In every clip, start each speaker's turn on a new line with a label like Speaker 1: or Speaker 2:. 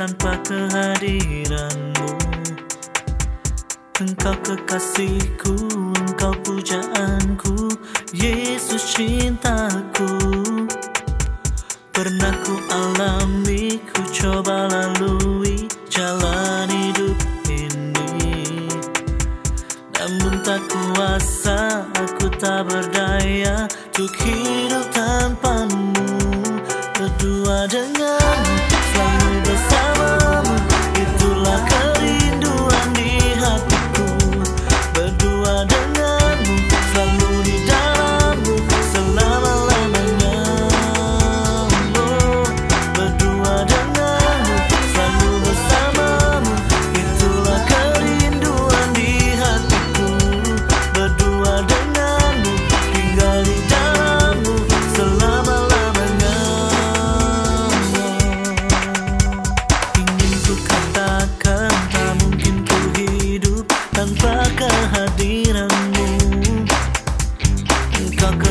Speaker 1: tanpa kehadiranmu. Engkau kekasihku, engkau pujaanku Yesus cintaku. Pernah ku alami, ku coba lalui jalan hidup ini. Namun tak kuasa, aku tak berdaya Untuk hidup tanpamu. Berdua dengan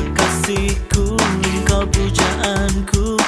Speaker 1: Kekasihku, engkau pujaanku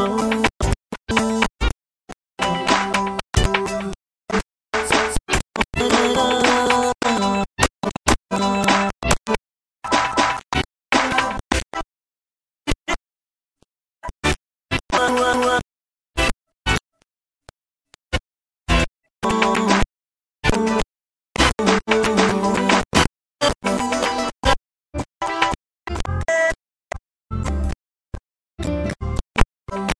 Speaker 1: Oh.